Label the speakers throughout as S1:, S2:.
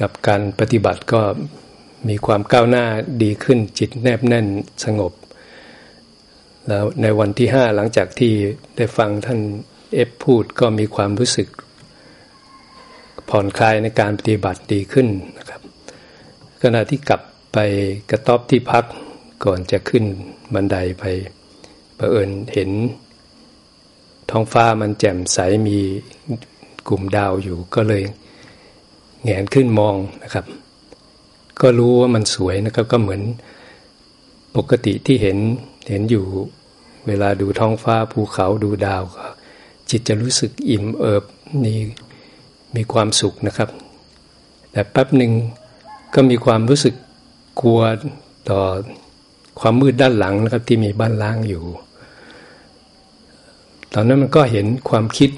S1: กับการปฏิบัติก็มีความก้าวหน้าดีขึ้นจิตแนบแน่นสงบ แล้วในวันที่ห้าหลังจากที่ได้ฟังท่านเอฟพูดก็มีความรู้สึก ผ่อนคลายในการปฏิบัติดีขึ้นนะครับขณะที่กลับไปกระต๊อบที่พักก่อนจะขึ้นบันไดไปประเอิญเห็น ท้องฟ้ามันแจ่มใสมีกลุ่มดาวอยู่ก็เลย แงนขึ้นมองนะครับ ก็รู้ว่ามันสวยนะครับ ก็เหมือนปกติที่เห็นเห็นอยู่ เวลาดูท้องฟ้าภูเขาดูดาวก็จิตจะรู้สึกอิ่มเอิบมีมีความสุขนะครับ แต่แป๊บหนึ่งก็มีความรู้สึกกลัวต่อความมืดด้านหลังนะครับที่มีบ้านล้างอยู่ ตอนนั้นมันก็เห็นความคิด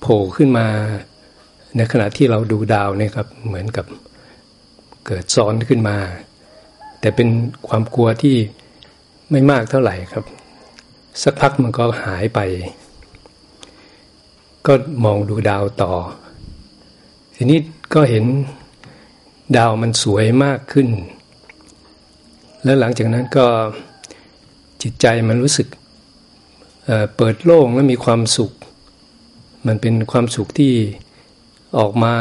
S1: โผล่ขึ้นมา ในขณะที่เราดูดาวเนี่ยครับเหมือนกับเกิดซ้อนขึ้นมา แต่เป็นความกลัวที่ไม่มากเท่าไหร่ครับ สักพักมันก็หายไป ก็มองดูดาวต่อ ทีนี้ก็เห็นดาวมันสวยมากขึ้น แล้วหลังจากนั้นก็จิตใจมันรู้สึกเเปิดโล่งและมีความสุข มันเป็นความสุขที่ ออกมา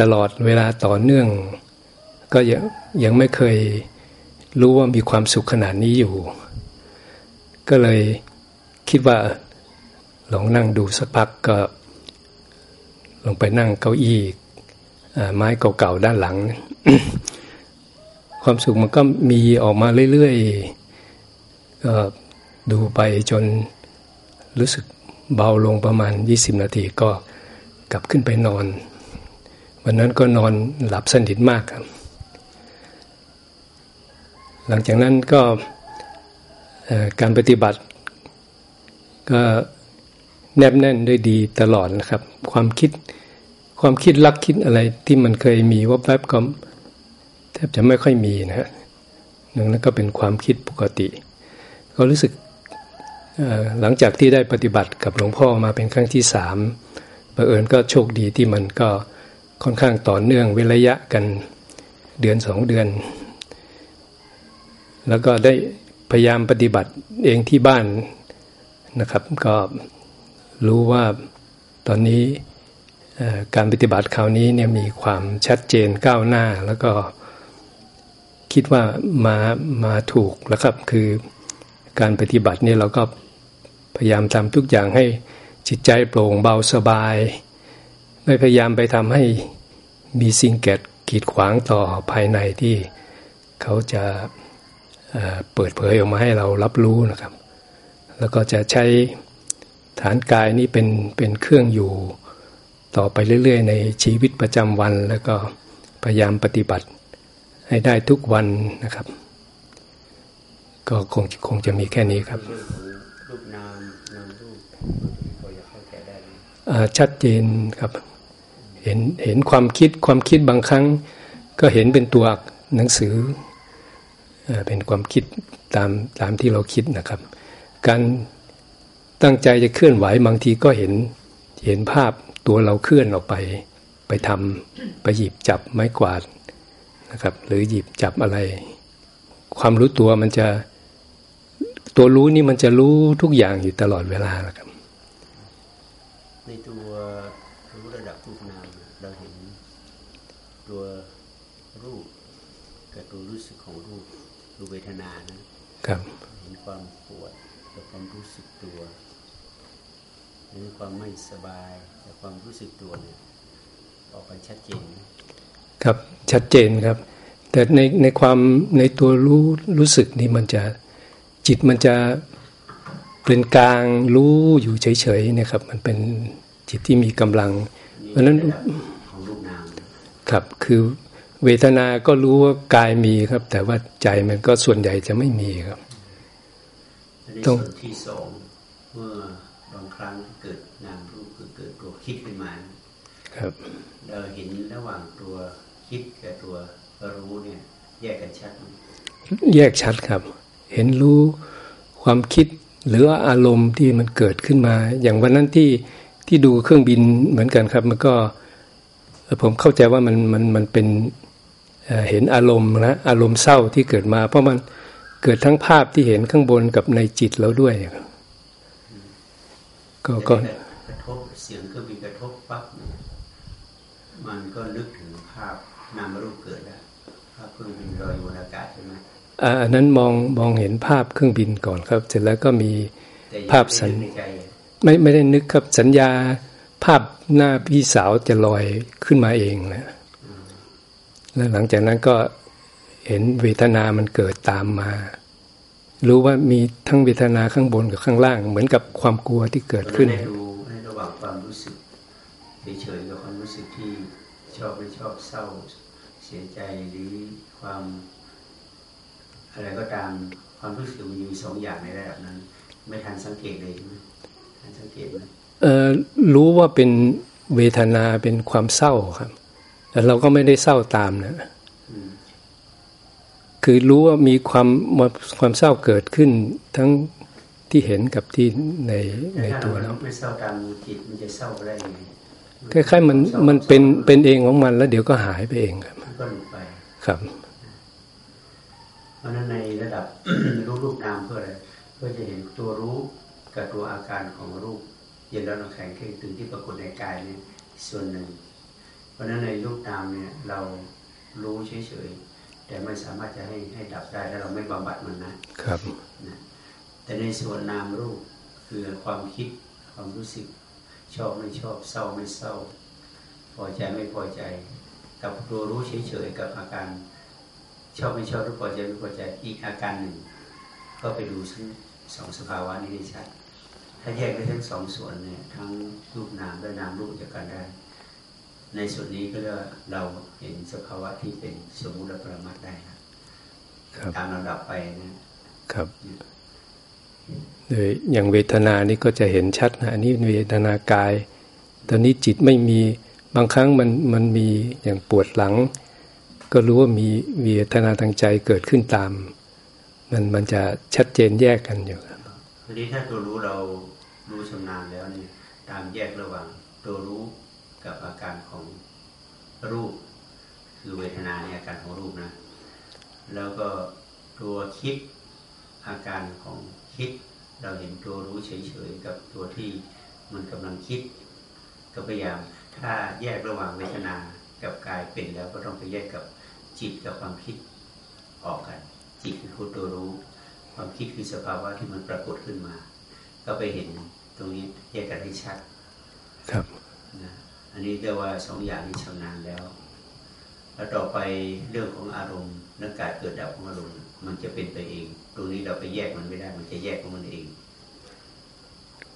S1: ตลอดเวลาต่อเนื่อง ก็ยังยังไม่เคยรู้ว่ามีความสุขขนาดนี้อยู่ ก็เลยคิดว่าลองนั่งดูสักพักก็ ลงไปนั่งเก้าอี้ไม้เก่าๆด้านหลัง ความสุขมันก็มีออกมาเรื่อยๆก็ดูไปจนรู้สึกเบาลงประมาณ 20 นาทีก็ กลับขึ้นไปนอน วันนั้นก็นอนหลับสนิทมากครับ หลังจากนั้นก็การปฏิบัติ ก็แนบแน่นด้วยดีตลอดนะครับ ความคิดความคิดลักคิดอะไรที่มันเคยมีว่าแวบก็แทบจะไม่ค่อยมีนะฮะนั่นก็เป็นความคิดปกติ ก็รู้สึกหลังจากที่ได้ปฏิบัติกับหลวงพ่อมาเป็นครั้งที่สาม บังเอิญก็โชคดีที่มันก็ค่อนข้างต่อเนื่องเวระยะกันเดือนสองเดือน แล้วก็ได้พยายามปฏิบัติเองที่บ้านนะครับ ก็รู้ว่าตอนนี้การปฏิบัติคราวนี้เนี่ยมีความชัดเจนก้าวหน้า แล้วก็คิดว่ามามาถูกแล้วครับ คือการปฏิบัติเนี่ยเราก็พยายามทำทุกอย่างให้ จิตใจโปร่งเบาสบาย ไม่พยายามไปทำให้มีสิ่งแกดกีดขวางต่อภายในที่เขาจะเปิดเผยออกมาให้เรารับรู้นะครับ แล้วก็จะใช้ฐานกายนี้เป็นเป็นเครื่องอยู่ต่อไปเรื่อย ๆ ในชีวิตประจำวัน แล้วก็พยายามปฏิบัติให้ได้ทุกวันนะครับ ก็คงคงจะมีแค่นี้ครับรูปนามนามรูป ชัดเจนครับ เห็นเห็นความคิดความคิดบางครั้ง ก็เห็นเป็นตัวหนังสือเป็นความคิดตามตามที่เราคิดนะครับ การตั้งใจจะเคลื่อนไหวบางทีก็เห็นเห็นภาพตัวเราเคลื่อนออกไป ไปทำไปหยิบจับไม้กวาดนะครับ หรือหยิบจับอะไร ความรู้ตัวมันจะตัวรู้นี่มันจะรู้ทุกอย่างอยู่ตลอดเวลาแหละครับ
S2: ในตัวรู้ระดับรูปนามเราเห็นตัวรูปกับตัวรู้สึกของรูปรูปเวทนานะครับเห็นความปวดกับความรู้สึกตัวเห็นความไม่สบายแต่ความรู้สึกตัวเนี่ยออกไปชัดเจน
S1: ครับชัดเจนครับ แต่ในในความในตัวรู้รู้สึกนี่มันจะจิตมันจะ เป็นกลางรู้อยู่เฉยๆนะครับ มันเป็นจิตที่มีกำลัง เพราะนั้นครับคือเวทนา ก็รู้ว่ากายมีครับ แต่ว่าใจมันก็ส่วนใหญ่จะไม่มีครับ
S2: ตรงที่สองเมื่อบางครั้งเกิดนามรูปคือเกิดตัวคิดขึ้นมา
S1: ครับ
S2: เราเห็นระหว่างตัวคิดกับตัวรู้เนี่ย แยกกันชัด
S1: แยกชัดครับ เห็นรู้ความคิด หรืออารมณ์ที่มันเกิดขึ้นมา อย่างวันนั้นที่ที่ดูเครื่องบินเหมือนกันครับ มันก็ผมเข้าใจว่ามันมันมันเป็นเห็นอารมณ์นะอารมณ์เศร้าที่เกิดมา เพราะมันเกิดทั้งภาพที่เห็นข้างบนกับในจิตเราด้วยก็ก็
S2: กระทบเสียงเครื่องบินกระทบปั๊บมันก็นึกถึงภาพนามรูป อันนั้
S1: นมองมองเห็นภาพเครื่องบินก่อนครับ เสร็จแล้วก็มีภาพสัญไม่ไม่ได้นึกครับสัญญาภาพหน้าพี่สาวจะลอยขึ้นมาเองนะแล้วหลังจากนั้นก็เห็นเวทนามันเกิดตามมา รู้ว่ามีทั้งเวทนาข้างบนกับข้างล่าง เหมือนกับความกลัวที่เกิดขึ้น
S2: ให้ดูให้ระหว่างความรู้สึกเฉยๆกับความรู้สึกที่ชอบไม่ชอบเศร้า เสียใจหรือความ อะไรก็ตามความรู้สึกมันมีสองอย่างในระดับนั้น ไม่ทันสังเกตเลยใช่ไหมทันสังเกตไหม
S1: เอ่อรู้ว่าเป็นเวทนาเป็นความเศร้าครับ แต่เราก็ไม่ได้เศร้าตามนะคือรู้ว่ามีความความเศร้าเกิดขึ้นทั้งที่เห็นกับที่ในในตัวเรา
S2: ไม่เศร้าตามจิตมันจะเศร้าอะไรยังไง
S1: คล้ายๆมันมันเป็นเป็นเองของมันแล้วเดี๋ยวก็หายไปเองครับ
S2: ก็หลุดไป
S1: ครับ
S2: เพ ราะนั้นในระดับรู้รูปนามเพื่ออะไรเพื่อจะเห็นตัวรู้กับตัวอาการของรูปเย็นแล้วนแข็งขึ้นตึงที่ปรากฏในกายเนี่ยส่วนหนึ่ง เพราะนั้นในรูปนามเนี่ยเรารู้เฉยๆแต่ไม่สามารถจะให้ให้ดับได้ถ้าเราไม่บำบัดมันนะ
S1: ครับ
S2: นะแต่ในส่วนนามรูปคือความคิดความรู้สึกชอบไม่ชอบเศร้าไม่เศร้าพอใจไม่พอใจ กับตัวรู้เฉยๆกับอาการ ชอบไม่ชอบหรือพอใจไม่พอใจอีกอาการหนึ่ง ก็ไปดูทั้งสองสภาวะนี้ได้ชัดถ้าแยกได้ทั้งสองส่วนเนี่ยทั้งรูปนามและนามรูปจากกันได้ ในส่วนนี้ก็เรียกเราเห็นสภาวะที่เป็นสมมุติและปรมัตได้ครับตามลำดับไป
S1: นะครับโดยอย่างเวทนานี่ก็จะเห็นชัดนะอันนี้เวทนากาย ตอนนี้จิตไม่มีบางครั้งมันมันมีอย่างปวดหลัง ก็รู้ว่ามีเวทนาทางใจเกิดขึ้นตาม มันมันจะชัดเจนแยกกันอยู่ครับ
S2: ทีนี้ถ้าตัวรู้เรารู้ชำนาญแล้วเนี่ยตามแยกระหว่างตัวรู้กับอาการของรูป คือเวทนาในอาการของรูปนะ แล้วก็ตัวคิดอาการของคิด เราเห็นตัวรู้เฉยๆกับตัวที่มันกำลังคิด ก็พยายามถ้าแยกระหว่างเวทนากับกายเป็นแล้วก็ต้องไปแยกกับ จิตกับความคิดออกกัน จิตคือตัวรู้ ความคิดคือสภาวะที่มันปรากฏขึ้นมา ก็ไปเห็นตรงนี้แยกกันให้ชัด
S1: ครับ
S2: นะอันนี้เรียกว่าสองอย่างนี้ชำนาญแล้ว แล้วต่อไปเรื่องของอารมณ์เรื่องการเกิดดับของอารมณ์มันจะเป็นไปเอง ตรงนี้เราไปแยกมันไม่ได้ มันจะแยกของมันเอง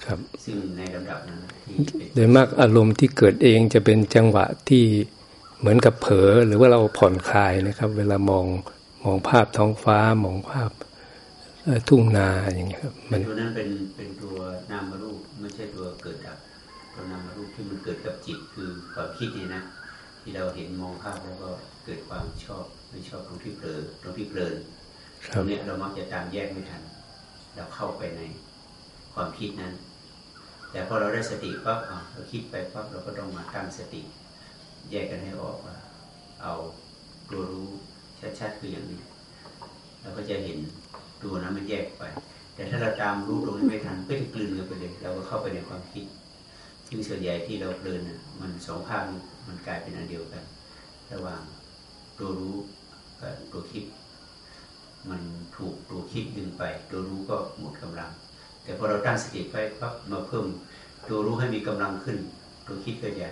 S1: ครับ
S2: ซึ่งในลำดับนั้นที่
S1: โดยมากอารมณ์ที่เกิดเองจะเป็นจังหวะที่ เหมือนกับเผลอหรือว่าเราผ่อนคลายนะครับ เวลามองมองภาพท้องฟ้ามองภาพทุ่งนาอย่างเงี้ยครับ
S2: มันตัวนั้นเป็นเป็นตัวนามรูปไม่ใช่ตัวเกิดดับตัวนามรูปที่มันเกิดกับจิตคือความคิดนี่นะที่เราเห็นมองภาพแล้วก็เกิดความชอบไม่ชอบตรงที่เผลอตรงที่เพลินตรงนี้เรามักจะตามแยกไม่ทัน เราเข้าไปในความคิดนั้น แต่พอเราได้สติปั๊บเราคิดไปปั๊บเราก็ต้องมาตั้งสติ แยกกันให้ออกว่าเอาตัวรู้ชัดๆคืออย่างนี้เราก็จะเห็นตัวนั้นมันแยกไป แต่ถ้าเราตามรู้ตรงนี้ไม่ทันก็จะกลืนกันไปเลยเราก็เข้าไปในความคิดซึ่งส่วนใหญ่ที่เราเพลินมันสองภาคมันกลายเป็นอันเดียวกัน ระหว่างตัวรู้กับตัวคิด มันถูกตัวคิดดึงไป ตัวรู้ก็หมดกำลัง แต่พอเราตั้งสติไปปั๊บมาเพิ่มตัวรู้ให้มีกำลังขึ้น ตัวคิดก็จะ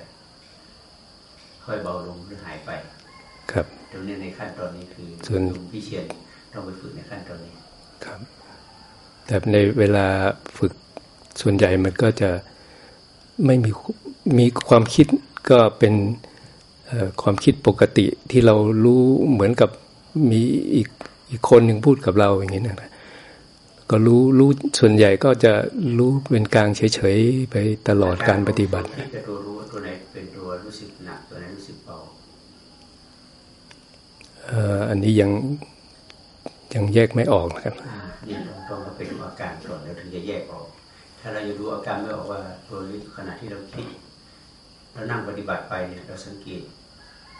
S2: ค่อยเบาลงหรือหายไป
S1: ครับ
S2: ตรงนี้ในขั้นตอนนี้คือ
S1: ส่วน
S2: พี่เชียนต้องไปฝึกในขั้นตอนนี้
S1: ครับ แต่ในเวลาฝึกส่วนใหญ่มันก็จะไม่มีมีความคิดก็เป็นความคิดปกติที่เรารู้เหมือนกับมีอีกอีกคนหนึ่งพูดกับเราอย่างนี้นะก็รู้รู้ส่วนใหญ่ก็จะรู้เป็นกลางเฉยๆไปตลอดการปฏิบัติ
S2: ตัวรู้ตัวไหนเป็นตัวรู้สึกหนักตัวไหนรู้สึกเบา
S1: อันนี้ยังยังแยกไม่ออกนะครับ
S2: นี่ต้องมาไปดูอาการก่อนแล้วถึงจะแยกออก ถ้าเราจะดูอาการไม่ออกว่าตัวนี้ขณะที่เราคิดเรานั่งปฏิบัติไปเนี่ยเราสังเกต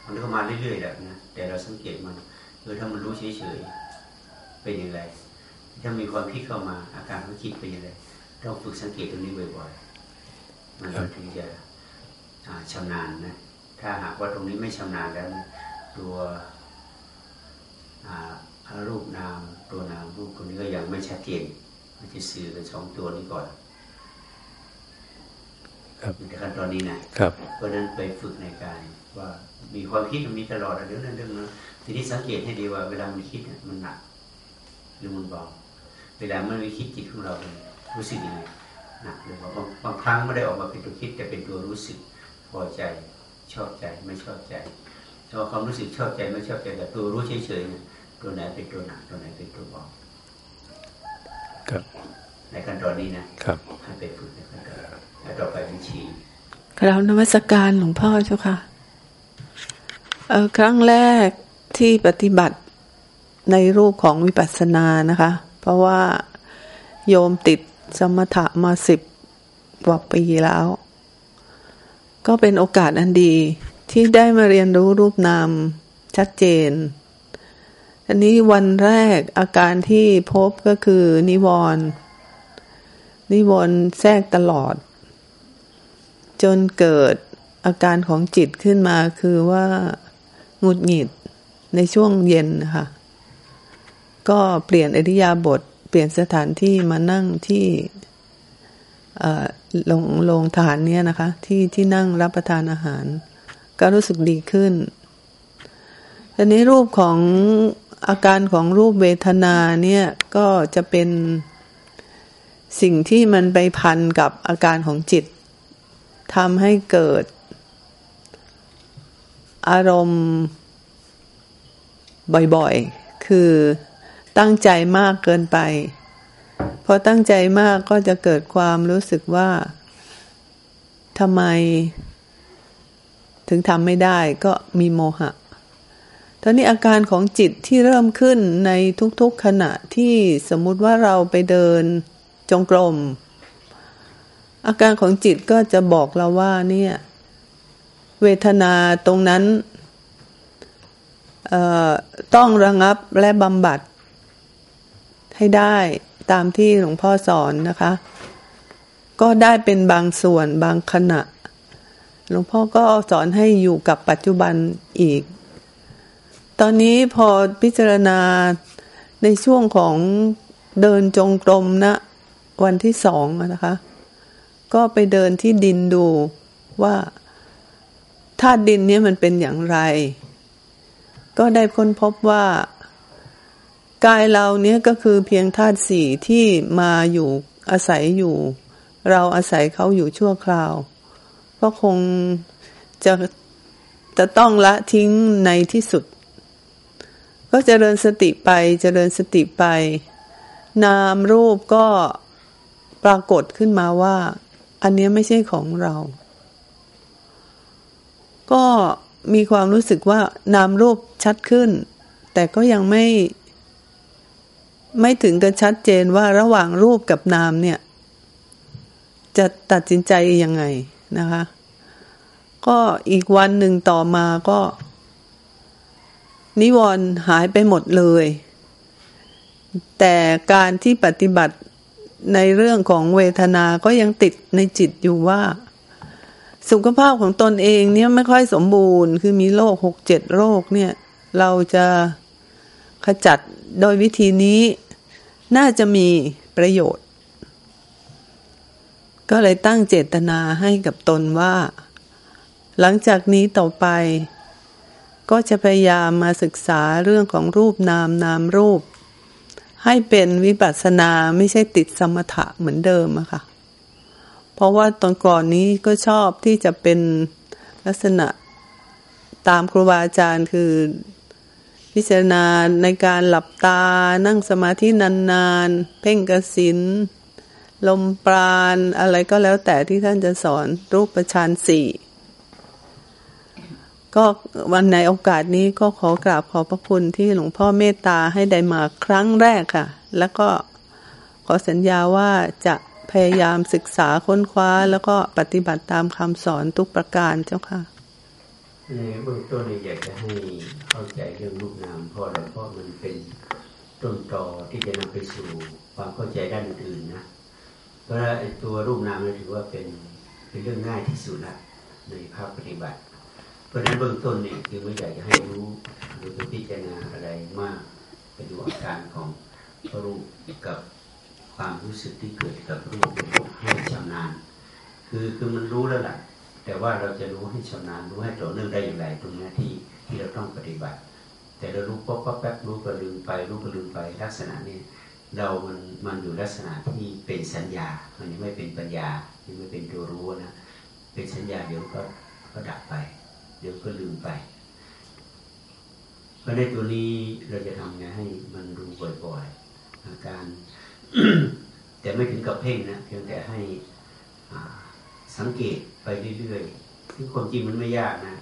S2: มันก็มาเรื่อยๆแหละนะแต่เราสังเกตมันเออถ้ามันรู้เฉยๆเป็นยังไงถ้ามีความคิดเข้ามาอาการของคิดเป็นยังไงต้องฝึกสังเกตตรงนี้บ่อยๆมันถึงจะชำนาญนะถ้าหากว่าตรงนี้ไม่ชำนาญแล้ว ตัว รูปนามตัวนามรูปคนนี้ก็ยังไม่ชัดเจนมันจะสื่อกันสองตัวนี้ก่อน
S1: ครับ
S2: ในขั้นตอนนี้นะครับ เพราะนั้นไปฝึกในกายว่ามีความคิดมันมีตลอดเรื่องนั้นเรื่องนั้นทีนี้สังเกตให้ดีว่าเวลามันคิดเนี่ยมันหนักหรือมันเบาเวลามันมีคิดจิตของเรารู้สึกยังไงหนักหรือว่าบางครั้งไม่ได้ออกมาเป็นตัวคิดแต่เป็นตัวรู้สึกพอใจชอบใจไม่ชอบใจ แต่ว่าความรู้สึกชอบใจไม่ชอบใจแต่ตัวรู้เฉยๆตัวไหนเป็นตัวหนักตัวไหนเป็นตัวเบา
S1: ครับ
S2: ในขั้นตอนนี้นะครับให้ไปฝึกในขั้นตอนแล้วต่อไปวิชี
S3: ครานวัสการหลวงพ่อเจ้าค่ะเออครั้งแรกที่ปฏิบัติในรูปของวิปัสสนานะคะ เพราะว่าโยมติดสมถะมาสิบกว่าปีแล้ว ก็เป็นโอกาสอันดี ที่ได้มาเรียนรู้รูปนามชัดเจนอันนี้วันแรกอาการที่พบก็คือ นิวรณ์นิวรณ์แทรกตลอด จนเกิดอาการของจิตขึ้นมาคือว่าหงุดหงิดในช่วงเย็นนะคะก็เปลี่ยนอริยาบท เปลี่ยนสถานที่มานั่งที่ลงลงฐานเนี้ยนะคะ ที่ที่นั่งรับประทานอาหาร ก็รู้สึกดีขึ้นทีนี้รูปของอาการของรูปเวทนาเนี่ยก็จะเป็นสิ่งที่มันไปพันกับอาการของจิตทำให้เกิด อารมณ์บ่อยๆ คือตั้งใจมากเกินไป พอตั้งใจมากก็จะเกิดความรู้สึกว่าทำไม ถึงทำไม่ได้ก็มีโมหะตอนนี้อาการของจิตที่เริ่มขึ้นในทุกๆขณะที่สมมุติว่าเราไปเดินจงกรม อาการของจิตก็จะบอกเราว่าเนี่ย เวทนาตรงนั้นต้องระงับและบำบัด ให้ได้ตามที่หลวงพ่อสอนนะคะ ก็ได้เป็นบางส่วนบางขณะ หลวงพ่อก็สอนให้อยู่กับปัจจุบันอีก ตอนนี้พอพิจารณาในช่วงของเดินจงกรมนะ วันที่สองนะคะ ก็ไปเดินที่ดินดูว่าธาตุดินนี้มันเป็นอย่างไร ก็ได้ค้นพบว่ากายเราเนี้ยก็คือเพียงธาตุสี่ที่มาอยู่อาศัยอยู่ เราอาศัยเขาอยู่ชั่วคราว ก็คงจะจะต้องละทิ้งในที่สุด ก็จเจริญสติไปจเจริญสติไป นามรูปก็ปรากฏขึ้นมาว่า อันนี้ไม่ใช่ของเรา ก็มีความรู้สึกว่านามรูปชัดขึ้น แต่ก็ยังไม่ ไม่ถึงกับชัดเจนว่าระหว่างรูปกับนามเนี่ย จะตัดสินใจยังไง นะคะ ก็อีกวันหนึ่งต่อมาก็ นิวรณ์หายไปหมดเลย แต่การที่ปฏิบัติในเรื่องของเวทนาก็ยังติดในจิตอยู่ว่า สุขภาพของตนเองเนี่ยไม่ค่อยสมบูรณ์ คือมีโรคหกเจ็ดโรคเนี่ย เราจะขจัดโดยวิธีนี้น่าจะมีประโยชน์ ก็เลยตั้งเจตนาให้กับตนว่า หลังจากนี้ต่อไป ก็จะพยายามมาศึกษาเรื่องของรูปนามนามรูป ให้เป็นวิปัสสนาไม่ใช่ติดสมถะเหมือนเดิมอะค่ะ เพราะว่าตอนก่อนนี้ก็ชอบที่จะเป็นลักษณะตามครูบาอาจารย์คือพิจารณาในการหลับตานั่งสมาธินานๆ เพ่งกสิน ลมปราณอะไรก็แล้วแต่ที่ท่านจะสอนรูปประชานสี่ก็วันในโอกาสนี้ก็ขอกราบขอพระคุณที่หลวงพ่อเมตตาให้ได้มาครั้งแรกค่ะ แล้วก็ขอสัญญาว่าจะพยายามศึกษาค้นคว้า แล้วก็ปฏิบัติตามคำสอนทุกประการเจ้าค่ะ
S2: ในเบื้องต้นอยากจะให้เข้าใจเรื่องรูปนามพราะอะไรเพราะมันเป็นต้นตอที่จะนำไปสู่ความเข้าใจด้านอื่นนะ เพราะไอ้ตัวรูปนามนี่ถือว่าเป็นเป็นเรื่องง่ายที่สุดละในภาคปฏิบัติ เพราะฉะนั้นเบื้องต้นเนี่ยคือไม่อยากจะให้รู้หรือพิจารณาอะไรมากไปดูอาการของรูปกับความรู้สึกที่เกิดกับรูปให้ชำนาญ คือคือมันรู้แล้วล่ะแต่ว่าเราจะรู้ให้ชำนาญรู้ให้ต่อเนื่องได้อย่างไรตรงนี้ที่ที่เราต้องปฏิบัติ แต่เรารู้ป๊บป๊บแป๊บรู้ก็ลืมไปรู้ก็ลืมไปลักษณะนี้ เรามันมันอยู่ลักษณะที่เป็นสัญญา มันยังไม่เป็นปัญญายังไม่เป็นตัวรู้นะ เป็นสัญญาเดี๋ยวก็ก็ดับไป เดี๋ยวก็ลืมไปเพราะในตัวนี้เราจะทำไงให้มันรู้บ่อยๆอาการ แต่ไม่ถึงกับเพ่งนะเพียงแต่ให้สังเกตไปเรื่อยๆคือความจริงมันไม่ยากนะ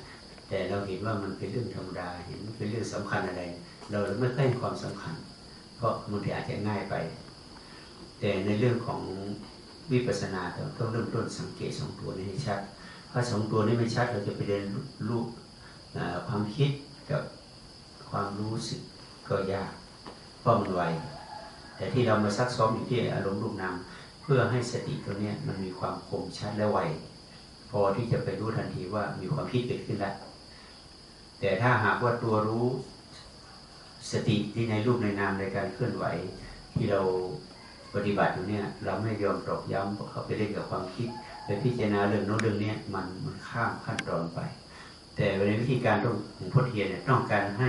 S2: แต่เราเห็นว่ามันเป็นเรื่องธรรมดาเห็นเป็นเรื่องสำคัญอะไร เราไม่ให้ความสำคัญ เพราะมันอาจจะง่ายไป แต่ในเรื่องของวิปัสสนาเราต้องเริ่มต้นสังเกตสองตัวนี้ให้ชัดถ้าสองตัวนี้ไม่ชัดเราจะไปเรียนรู้ความคิดกับความรู้สึกก็ยากเพราะมันไวแต่ที่เรามาซักซ้อมอยู่ที่อารมณ์รูปนามเพื่อให้สติตัวนี้มันมีความคมชัดและไวพอที่จะไปรู้ทันทีว่ามีความคิดเกิดขึ้นแล้วแต่ถ้าหากว่าตัวรู้ สติที่ในรูปในนามในการเคลื่อนไหวที่เราปฏิบัติอยู่เนี่ยเราไม่ยอมตอกย้ำเขาไปเล่นกับความคิดไปพิจารณาเรื่องโน้นเรื่องนี้มันมันข้ามขั้นตอนไป แต่ในวิธีการต้องของพุทธเทียนเนี่ยต้องการให้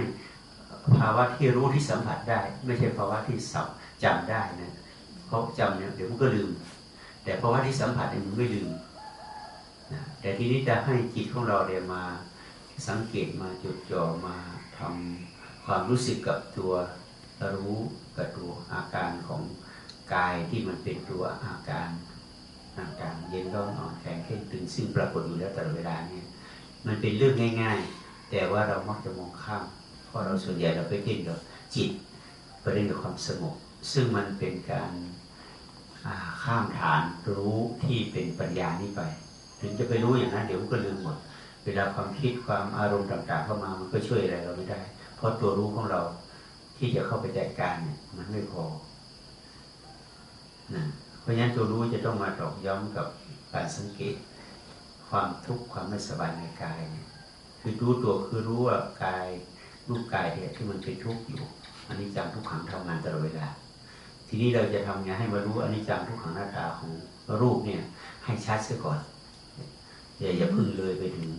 S2: ภาวะที่รู้ที่สัมผัสได้ ไม่ใช่ภาวะที่สับจำได้นะเพราะจำเนี่ยเดี๋ยวมันก็ลืม แต่ภาวะที่สัมผัสเนี่ยมันไม่ลืมนะแต่ทีนี้จะให้จิตของเราเนี่ยวมาสังเกตมาจดจ่อมาทำ ความรู้สึกกับตัวรู้กับตัวอาการของกายที่มันเป็นตัวอาการต่างๆเย็นร้อนอ่อนแข็งเข่งตึงซึ่งปรากฏอยู่แล้วตลอดเวลาเนี่ยมันเป็นเรื่องง่าย ๆ แต่ว่าเรามักจะมองข้ามเพราะเราส่วนใหญ่เราไปเพ่งกับจิตไปเล่นกับความสงบซึ่งมันเป็นการข้ามฐานรู้ที่เป็นปัญญานี้ไป ถึงจะไปรู้อย่างนั้นเดี๋ยวก็ลืมหมด เวลาความคิดความอารมณ์ต่างๆเข้ามามันก็ช่วยอะไรเราไม่ได้ เพราะตัวรู้ของเราที่จะเข้าไปจัดการเนี่ยมันไม่พอนะเพราะฉะนั้นตัวรู้จะต้องมาตอกย้ำกับการสังเกต ความทุกข์ความไม่สบายในกายเนี่ยคือรู้ตัวคือรู้ว่ากายรูปกายเนี่ยที่มันเป็นทุกข์อยู่อันนี้จังทุกขังทำงานตลอดเวลา ทีนี้เราจะทำไงให้มารู้อันนี้จังทุกขังหน้าตาของรูปเนี่ย ให้ชัดเสียก่อนอย่าอย่าพึ่งเลยไปถึง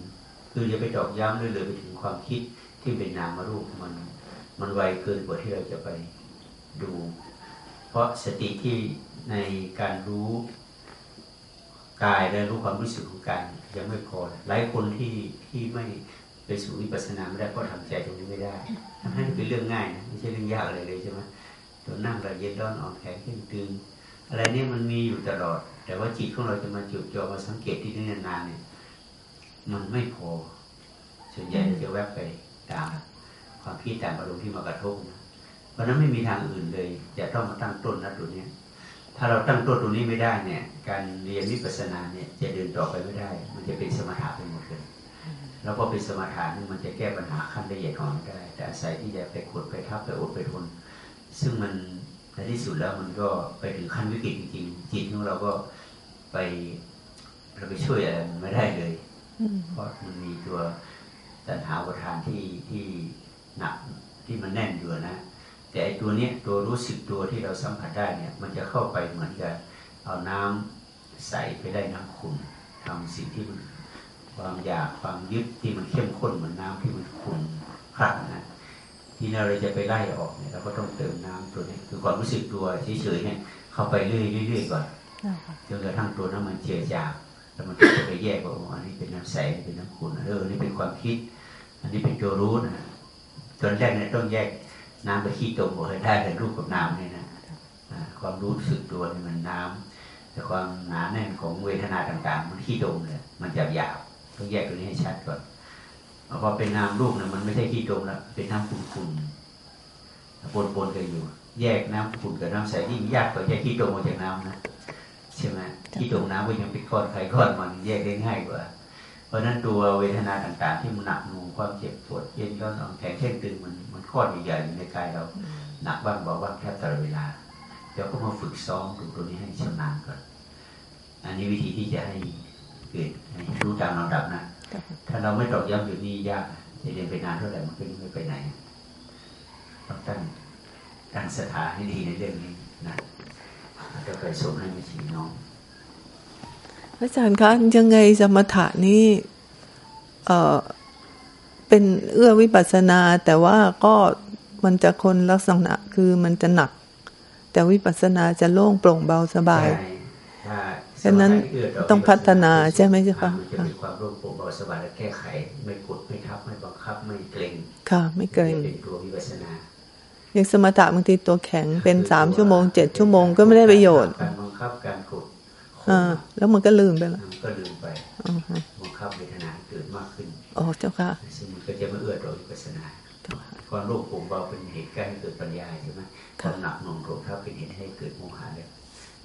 S2: คืออย่าไปตอกย้ำเลยเลยไปถึงความคิด ที่เป็นนามรูปมัน มันไวเกินกว่าที่เราจะไปดู เพราะสติที่ในการรู้กายและรู้ความรู้สึกของกายยังไม่พอหลายคนที่ที่ไม่ไปสู่วิปัสสนาไม่ได้ก็ทำใจตรงนี้ไม่ได้ทำให้เป็นเรื่องง่ายนะไม่ใช่เรื่องยากอะไรเลยใช่ไหมตัวนั่งเราเย็นร้อนอ่อนแข็งขึ้นตึงอะไรนี้มันมีอยู่ตลอด แต่ว่าจิตของเราจะมาจุดจ่อมาสังเกตที่นี่นานๆเนี่ยมันไม่พอส่วนใหญ่จะแวบไป ตามความคิดตามอารมณ์ที่มากระทบนะเพราะนั้นไม่มีทางอื่นเลย จะต้องมาตั้งต้นนะตัวนี้ถ้าเราตั้งต้นตรงนี้ไม่ได้เนี่ย การเรียนวิปัสสนาเนี่ยจะเดินต่อไปไม่ได้ มันจะเป็นสมถะไปหมดเลยแล้วพอเป็นสมถะนี่มันจะแก้ปัญหาขั้นละเอียดของมันได้ แต่อาศัยที่จะไปขดไปทับไปอดไปทน ซึ่งมันในที่สุดแล้วมันก็ไปถึงขั้นวิกฤตจริงๆจิตของเราก็ไปเราไปช่วยอะไรมันไม่ได้เลย เพราะมันมีตัว ตัณหาประทานที่ที่หนักที่มันแน่นอยู่นะ แต่ไอตัวนี้ตัวรู้สึกตัวที่เราสัมผัสได้เนี่ย มันจะเข้าไปเหมือนกับเอาน้ำใส่ไปได้น้ำขุ่นทำสิ่งที่มันความอยากความยึดที่มันเข้มข้นเหมือนน้าที่มันขุ่นคลักนะที่เราจะไปไล่ออกเนี่ยเราก็ต้องเติมน้ำตัวนี้คือความรู้สึกตัวเฉยๆเนี่ยเข้าไปเรื่อยๆก่อนจนกระทั่งตัวนั้นมันเจือจางแล้วมันจะไปแยกว่าอันนี้เป็นน้ำใสเป็นน้ำขุ่นเออนี่เป็นความคิด อันนี้เป็นตัวรู้นะตอนแรกเนี่ยต้องแยกน้ำกับขี้ตมบอกให้ได้แต่รูปกับน้ำนี่นะความรู้สึกตัวนี่มันน้ำแต่ความหนาแน่นของเวทนาต่าง ๆ มันขี้ตมเลยมันจะหยาบต้องแยกตัวนี้ให้ชัดก่อนพอเป็นน้ำรูปเนี่ยมันไม่ใช่ขี้ตมแล้วเป็นน้ำขุ่นๆปนๆกันอยู่ แยกน้ำขุ่นกับน้ำใสยิ่งยากกว่าแยกขี้ตมออกจากน้ำนะใช่ไหมที่ตรงน้ำก็ยังเป็นก้อนไขก้อนมันแยกได้ง่ายกว่า เพราะนั้นตัวเวทนาต่างๆ ที่มันหนักหน่วงความเจ็บปวดเย็นร้อนอ่อนแข็งเช่นตึงมันมันก้อนใหญ่ๆในกายเราหนักบ้างเบาบ้างแทบตลอดเวลาเดี๋ยวก็มาฝึกซ้อมดูตัวนี้ให้ชำนาญก่อน อันนี้วิธีที่จะให้เกิดรู้ตามลำดับนะถ้าเราไม่ตอกย้ำอยู่นี่ยากจะเรียนไปนานเท่าไหร่มันก็ไม่ไปไหนต้องตั้งตั้งสถานให้ดีในเรื่องนี้นะจะเคยส่งให้มาชีน้อง
S3: อาจารย์คะยังไงสมถะนี่เออเป็นเอื้อวิปัสสนา แต่ว่าก็มันจะคนลักษณะคือมันจะหนัก แต่วิปัสสนาจะโล่งโปร่งเบาสบาย
S2: ถ้า
S3: ฉะนั้นต้องพัฒนาใช่ไหมเจ้าคะ
S2: มันจะมีความร่มโปร่งเบาสบายและแก้ไข ไม่กดไม่ทับไม่บังคับไม่เกรง
S3: ค่ะ ไม่เกรง
S2: เป็นตัววิปัสสนา
S3: อย่างสมถะบางทีตัวแข็งเป็นสามชั่วโมงเจ็ดชั่วโมงก็ไม่ได้ประโยชน์
S2: การบังคับการกด
S3: อ่าแล้วมันก็ลืมไปแล้ว
S2: มันก็ลืมไป
S3: อ๋อฮะ
S2: บังคับเวทนาให้เกิดมากขึ้น
S3: อ๋อเจ้าค่ะ
S2: ซึ่งมันก็จะไม่เอื้อต่อวิปัสสนาความโลภโกรธเบาเป็นเหตุใกล้ให้เกิดปัญญาใช่ไหมความหนักหน่วงโกรธเท่าเป็นเหตุให้เกิดโมหะแล้ว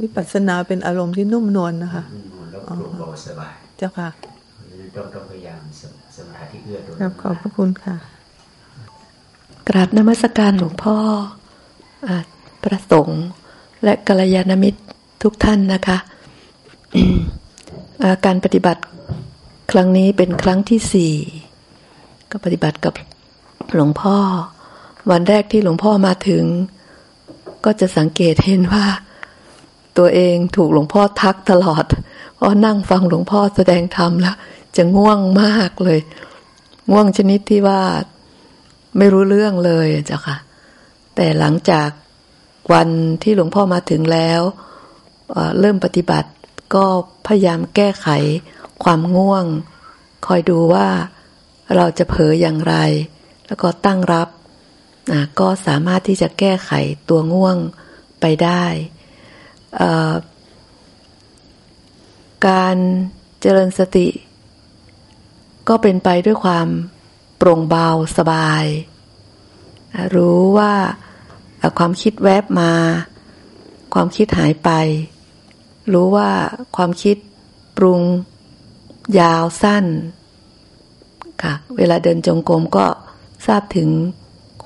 S3: วิปัสสนาเป็นอารมณ์ที่นุ่มนวลนะคะ
S2: นุ่มนวลแล้วโปร่งเบาสบาย
S3: เจ้าค่ะ
S2: เพราะฉะนั้นต้องต้องพยายามสมสมถะที่เอื้อตัว
S3: ครับขอบพระคุณค่ะ
S4: กราบนมัสการหลวงพ่ออาพระสงฆ์และกัลยาณมิตรทุกท่านนะคะอ่า การปฏิบัติครั้งนี้เป็นครั้งที่สี่ก็ปฏิบัติกับหลวงพ่อ วันแรกที่หลวงพ่อมาถึง ก็จะสังเกตเห็นว่า ตัวเองถูกหลวงพ่อทักตลอด เพราะนั่งฟังหลวงพ่อแสดงธรรมแล้ว จะง่วงมากเลย ง่วงชนิดที่ว่าไม่รู้เรื่องเลยจ้าค่ะ แต่หลังจากวันที่หลวงพ่อมาถึงแล้วเเริ่มปฏิบัติ ก็พยายามแก้ไขความง่วง คอยดูว่าเราจะเผลออย่างไร แล้วก็ตั้งรับนะก็สามารถที่จะแก้ไขตัวง่วงไปได้ การเจริญสติ ก็เป็นไปด้วยความโปร่งเบาสบาย รู้ว่าความคิดแวบมา ความคิดหายไป รู้ว่าความคิดปรุงยาวสั้นค่ะเวลาเดินจงกรมก็ทราบถึง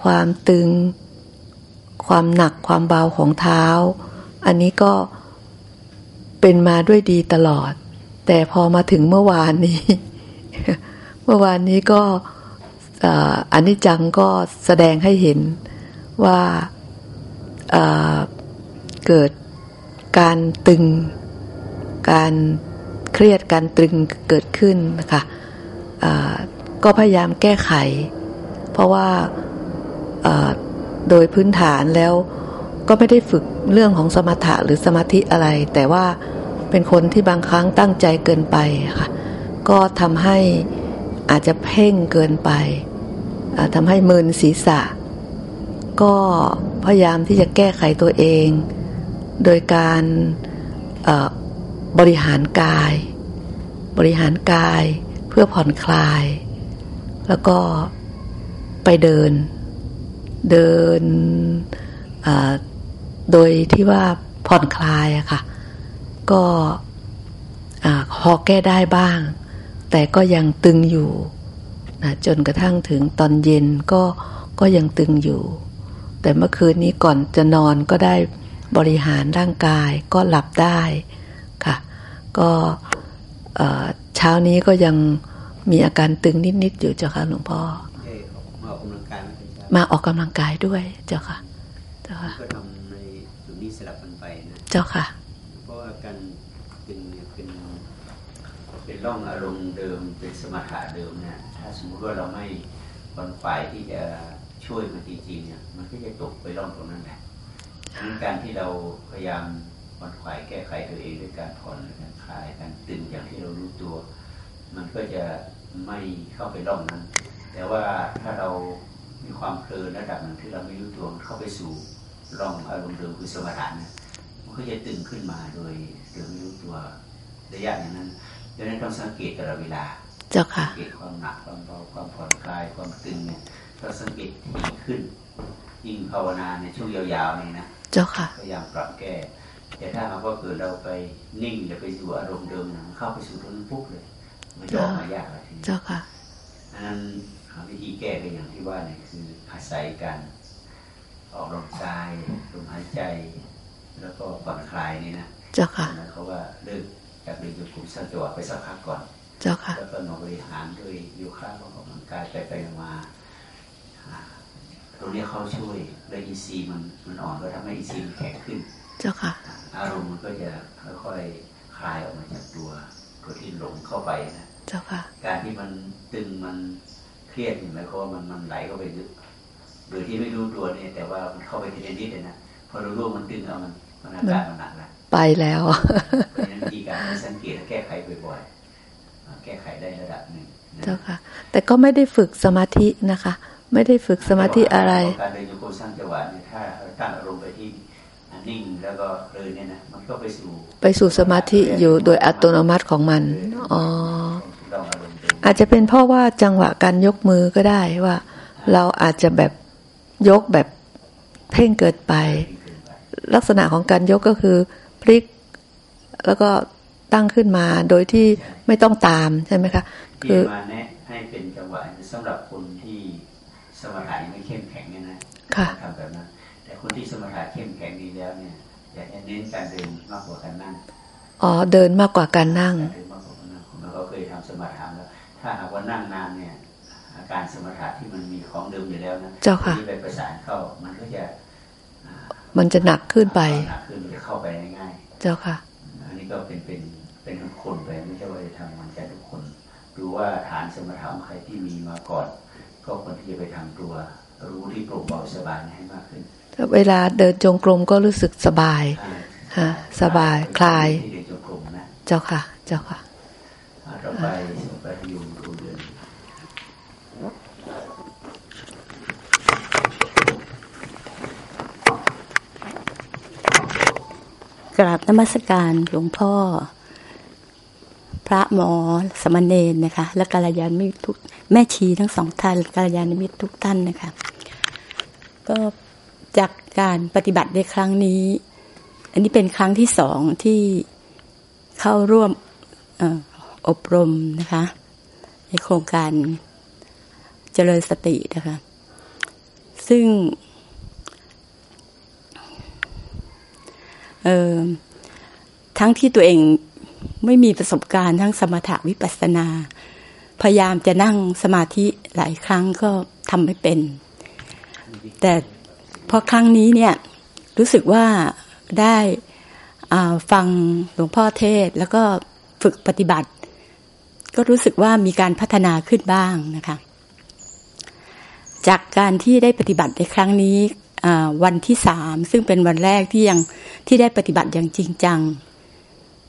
S4: ความตึง ความหนักความเบาของเท้า อันนี้ก็เป็นมาด้วยดีตลอด แต่พอมาถึงเมื่อวานนี้ เมื่อวานนี้ก็อันนี้จังก็แสดงให้เห็นว่าเกิด การตึง การเครียดการตรึงเกิดขึ้นนะคะก็พยายามแก้ไข เพราะว่าโดยพื้นฐานแล้วก็ไม่ได้ฝึกเรื่องของสมถะหรือสมาธิอะไร แต่ว่าเป็นคนที่บางครั้งตั้งใจเกินไปค่ะก็ทำให้อาจจะเพ่งเกินไปทำให้มึนศีรษะ ก็พยายามที่จะแก้ไขตัวเอง โดยการบริหารกาย บริหารกายเพื่อผ่อนคลาย แล้วก็ไปเดิน เดินโดยที่ว่าผ่อนคลายอะค่ะ ก็อ่าพอแก้ได้บ้าง แต่ก็ยังตึงอยู่นะจนกระทั่งถึงตอนเย็นก็ก็ยังตึงอยู่ แต่เมื่อคืนนี้ก่อนจะนอนก็ได้ บริหารร่างกายก็หลับได้ค่ะก็เอ่อเช้านี้ก็ยังมีอาการตึงนิดๆอยู่เจ้าค่ะหลวงพ่อ
S2: ได้ออกมาออกกำลังกายไม่เป็นไร
S4: มาออกกำลังกายด้วยเจ้าค่ะเจ้าค่ะ
S2: ก็ทำในตรงนี้สลับกันไปนะ
S4: เจ้าค่ะ
S2: เพราะว่าการเป็นเนี่ยเป็นเป็นร่องอารมณ์เดิมเป็นสมถะเดิมเนี่ยถ้าสมมติว่าเราไม่คอนฝ่ายที่จะช่วยมันจริงๆเนี่ยมันก็จะตกไปร่องตรงนั้นแหละดัง นั้นการที่เราพยายามคอนฝ่ายแก้ไขตัวเองด้วยการผ่อนการคลายการตึงอย่างที่เรารู้ตัว มันก็จะไม่เข้าไปร่องนั้น แต่ว่าถ้าเรามีความเพลินระดับหนึ่งที่เราไม่รู้ตัวมันเข้าไปสู่ร่องอารมณ์เดิมคือสมถะนะมันก็จะตึงขึ้นมาโดยโดยไม่รู้ตัวระยะอย่างนั้นดังนั้นต้องสังเกตตลอดเวลา
S4: เจ้าค่ะ
S2: สังเกตความหนักความเบาความผ่อนคลายความตึงเนี่ยต้องสังเกตถี่ขึ้นยิ่งภาวนาในช่วงยาวๆนี่นะ
S4: เจ้าค่ะ
S2: พยายามปรับแก้แต่ถ้าหากว่าเกิดเราไปนิ่งแล้วไปสู่อารมณ์เดิมเข้าไปสู่ตรงนั้นปุ๊บเลยมันจะออกมายากเลยทีนี้
S4: เจ้าค่ะ
S2: อันนั้นวิธีแก้ก็อย่างที่ว่าเนี่ยคืออาศัยการออกกำลังกายลมหายใจ แล้วก็ผ่อนคลายนี่นะ
S4: เจ้าค่ะ
S2: นั้นเขาว่าเลิกจากเดินโยกลุ่มสร้างจังหวะไปสักพักก่อน
S4: เจ้าค่ะ
S2: แล้วก็นอนบริหารด้วยโยคะออกกำลังกายไปไปมาอ่า ตรงนี้เขาช่วยแล้วอีซีมันมันอ่อนก็ทำให้อีซีมันแข็งขึ้น
S4: เจ้าค่ะ
S2: อารมณ์มันก็จะค่อยๆคลายออกมาจากตัวตัวที่หลงเข้าไปนะ
S4: เจ้าค่ะ
S2: การที่มันตึงมันเครียดหมายความว่ามันมันไหลเข้าไปลึกโดยที่ไม่รู้ตัวเนี่ยแต่ว่ามันเข้าไปทีละนิดเลยนะพอเรารู้ว่ามันตึงเอามันมันอาการมันหนักแล้ว
S4: ไปแล้ว
S2: เพราะฉะนั้นวิธีการให้สังเกตและแก้ไขบ่อยๆอ่าแก้ไขได้ระดับหนึ่งนะ
S4: เจ้าค่ะ แต่ก็ไม่ได้ฝึกสมาธินะคะ ไม่ได้ฝึกสมาธิอะไร
S2: การเดินโยกสร้างจังหวะเนี่ยถ้าเราตั้งอารมณ์ไปที่นิ่งแล้วก็เลยเนี่ยนะมันก็ไปสู่
S4: ไปสู่สมาธิอยู่โดยอัตโนมัติของมันอ๋อ
S2: เราอารมณ์เดิม
S4: อาจจะเป็นเพราะว่าจังหวะการยกมือก็ได้ว่า เราอาจจะแบบยกแบบเพ่งเกิดไป ลักษณะของการยกก็คือพลิกแล้วก็ตั้งขึ้นมาโดยที่ไม่ต้องตามใช่ไหมคะ
S2: ที่
S4: คือ
S2: มาแนะให้เป็นจังหวะสำหรับคนที่ส มถะยังไม่เข้มแข็งเนี่ยนะ
S4: ค่ะ
S2: ทำแบบนั้นแต่คนที่สมถะเข้มแข็งดีแล้วเนี่ยอยากจะเน้นการเดินมากกว่าการนั่ง
S4: อ๋อเดินมากกว่าการนั่ง
S2: การเดินมากกว่าการนั่งผมก็เคยทำสมถะแล้ว ถ้าหากว่านั่งนานเนี่ย อาการสมถะที่มันมีของเดิมอยู่แล้วนะ
S4: เจ้าค่ะ
S2: ที่ไปประสานเข้ามันก็จะอ่า
S4: มันจะหนักขึ้นไป
S2: หนักขึ้นมันจะเข้าไปง่าย
S4: เจ้าค่ะ
S2: ๆอันนี้ก็เป็นเป็นเป็นทุกคนไปไม่ใช่ว่าจะทำมันแค่ทุกคนดูว่าฐานสมถะของใครที่มีมาก่อน ก็ควรที่จะไปทำตัว รู้ที่โปร่งเบาสบายให้มากขึ้น
S4: เวลาเดินจงกรมก็รู้สึกสบาย
S2: อ่า
S4: ฮะสบายคลาย
S2: ที่เดินจงกรมนะ
S4: เจ้าค่ะ เจ้าค่ะ
S2: อ่าต่อไปสุปฏิยุครูเดิน
S5: กราบนมัสการหลวงพ่อ พระหมอ สมณเณรนะคะ และกัลยาณมิตรทุก แม่ชีทั้งสองท่านกัลยาณมิตรทุกท่านนะคะ ก็จากการปฏิบัติในครั้งนี้ อันนี้เป็นครั้งที่สองที่เข้าร่วมออบรมนะคะ ในโครงการเจริญสตินะคะ ซึ่งทั้งที่ตัวเองไม่มีประสบการณ์ทั้งสมถะวิปัสสนา พยายามจะนั่งสมาธิหลายครั้งก็ทำไม่เป็น แต่พอครั้งนี้เนี่ยรู้สึกว่าได้ฟังหลวงพ่อเทศแล้วก็ฝึกปฏิบัติ ก็รู้สึกว่ามีการพัฒนาขึ้นบ้างนะคะ จากการที่ได้ปฏิบัติในครั้งนี้วันที่สามซึ่งเป็นวันแรกที่ยังที่ได้ปฏิบัติอย่างจริงจัง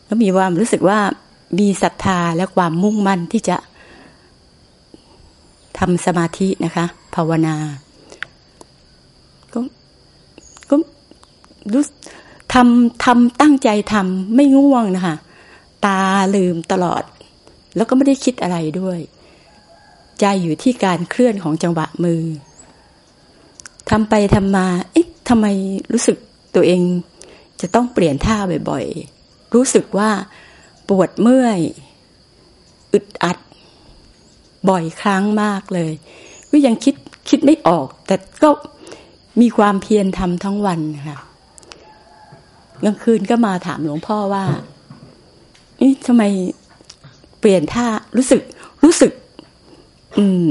S5: ก็มีความรู้สึกว่ามีศรัทธาและความมุ่งมั่นที่จะ ทำสมาธินะคะ ภาวนา ก็ก็รู้ทำทำตั้งใจทำไม่ง่วงนะคะ ตาลืมตลอด แล้วก็ไม่ได้คิดอะไรด้วย ใจอยู่ที่การเคลื่อนของจังหวะมือทำไปทำมา เอ๊ะทำไมรู้สึกตัวเอง จะต้องเปลี่ยนท่าบ่อยๆ รู้สึกว่าปวดเมื่อย อึดอัด บ่อยครั้งมากเลย ก็ยังคิดคิดไม่ออก แต่ก็มีความเพียรทำทั้งวันค่ะกลางคืนก็มาถามหลวงพ่อว่านี่ทำไมเปลี่ยนท่ารู้สึก รู้สึก อืม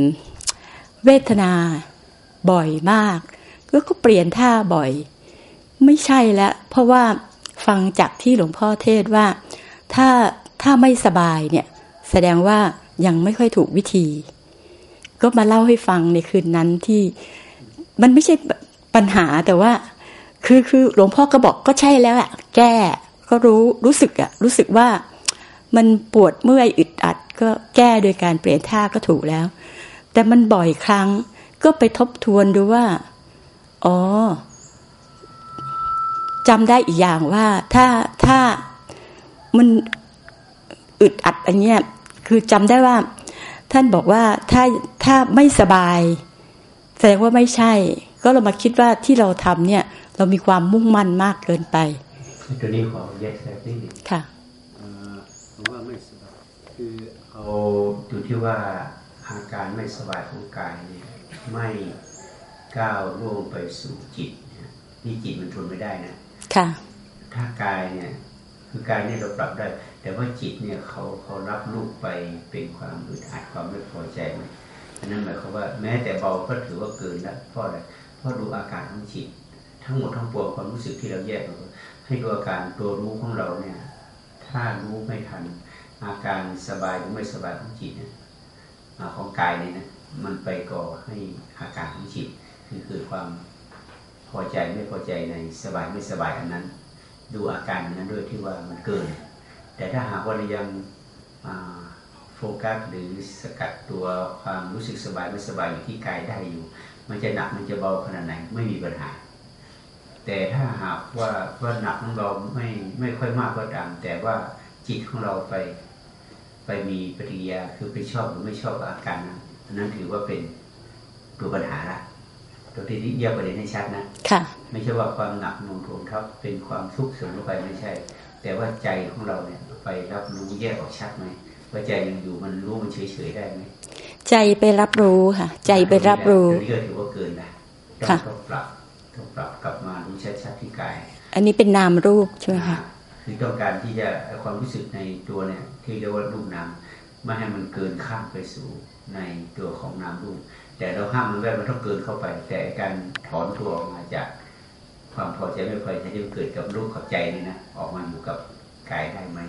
S5: เวทนาบ่อยมากแล้วก็เปลี่ยนท่าบ่อย ไม่ใช่แล้วเพราะว่าฟังจากที่หลวงพ่อเทศว่า ถ้าถ้าไม่สบายเนี่ย แสดงว่า ยังไม่ค่อยถูกวิธี ก็มาเล่าให้ฟังในคืนนั้นที่มันไม่ใช่ปัญหาแต่ว่า คือคือหลวงพ่อก็บอกก็ใช่แล้วอะแก้ก็รู้รู้สึกอะรู้สึกว่ามันปวดเมื่อยอึดอัด ก็แก้โดยการเปลี่ยนท่าก็ถูกแล้ว แต่มันบ่อยครั้ง ก็ไปทบทวนดูว่า อ๋อจำได้อีกอย่างว่าถ้าถ้ามันอึดอัดอันเนี้ย คือจำได้ว่า ท่านบอกว่าถ้าถ้าไม่สบาย แสดงว่าไม่ใช่ ก็เรามาคิดว่าที่เราทำเนี่ย เรามีความมุ่งมั่นมากเกินไป
S2: ตัวนี้ขอแยกแยกนิดนึง
S5: ค่ะ
S2: เอ่อผมว่าไม่สบายคือเอาอยู่ที่ว่าอาการไม่สบายของกายเนี่ยไม่ก้าวล่วงไปสู่จิตเนี่ยนี่จิตมันทนไม่ได้นะ
S5: ค่ะ
S2: ถ้ากายเนี่ย คือกายเนี่ยเราปรับได้ แต่ว่าจิตเนี่ยเขาเขารับลูกไปเป็นความอึดอัดความไม่พอใจไหมอันนั้นหมายความว่าแม้แต่เบาก็ถือว่าเกินแล้วเพราะอะไรเพราะดูอาการของจิต ทั้งหมดทั้งปวงความรู้สึกที่เราแยกออกให้ดูอาการตัวรู้ของเราเนี่ยถ้ารู้ไม่ทัน อาการสบายหรือไม่สบายของจิตเนี่ยของกายเนี่ยนะมันไปก่อให้อาการของจิตคือเกิดความพอใจไม่พอใจในสบายไม่สบายอันนั้น ดูอาการอันนั้นด้วยที่ว่ามันเกิน แต่ถ้าหากว่าเรายังอ่าโฟกัสหรือสกัดตัวความรู้สึกสบายไม่สบายอยู่ที่กายได้อยู่ มันจะหนักมันจะเบาขนาดไหนไม่มีปัญหา แต่ถ้าหากว่าว่าหนักของเราไม่ไม่ค่อยมากก็ตาม แต่ว่าจิตของเราไปไปมีปฏิกิริยาคือไปชอบหรือไม่ชอบกับอาการนั้นอันนั้นถือว่าเป็นตัวปัญหาละตัวที่แยกประเด็นให้ชัดนะ
S5: ค่ะ
S2: ไม่ใช่ว่าความหนักหน่วงถ่วงทับเป็นความทุกข์เสริมลงไปไม่ใช่ แต่ว่าใจของเราเนี่ย ไปรับรู้แยกออกชัดไหมว่าใจยังอยู่มันรู้มันเฉยๆได้ไหม
S5: ใจไปรับรู้ค่ะ ใจไปรับรู้
S2: อันนี้ก็ถือว่าเกินนะต้อง
S5: ค่ะ
S2: ต้องปรับต้องปรับกลับมารู้ชัดๆที่กาย
S5: อันนี้เป็นนามรูปใช่ไหมคะ
S2: คือต้องการที่จะความรู้สึกในตัวเนี่ย ที่เรียกว่ารูปนามไม่ให้มันเกินข้ามไปสู่ในตัวของนามรูป แต่เราห้ามมันไว้มันต้องเกินเข้าไป แต่การถอนตัวออกมาจากความพอใจไม่พอใจที่มันเกิดกับรูปกับใจนี่นะออกมาอยู่กับกายได้ไหม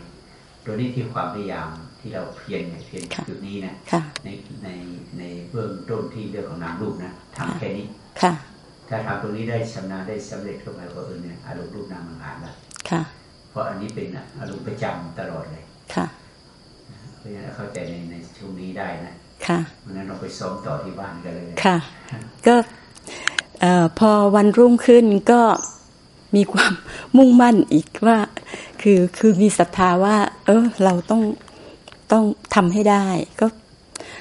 S2: ตัวนี้ที่ความพยายามที่เราเพียรเนี่ยเพียร
S5: ค่ะ
S2: จุดนี้นะ
S5: ค่ะ
S2: ในในในเบื้องต้นที่เรื่องของนามรูปนะทำแค่นี้
S5: ค่ะ
S2: ถ้าทำตรงนี้ได้ชำนาญได้สำเร็จเข้าไปก็เออเนี่ยอารมณ์รูปนามมันอ่านละ
S5: ค่ะ
S2: เพราะอันนี้เป็นอารมณ์ประจำตลอดเลย
S5: ค่ะ
S2: เพราะฉะนั้นเข้าใจในในช่วงนี้ได้นะ
S5: ค่ะ
S2: เพราะฉะนั้นเราไปซ้อมต่อที่บ้านกันเลย
S5: ค่ะ ก็เอ่อพอวันรุ่งขึ้นก็มีความมุ่งมั่นอีกว่า คือคือมีศรัทธาว่า เออเราต้องต้องทำให้ได้ ก็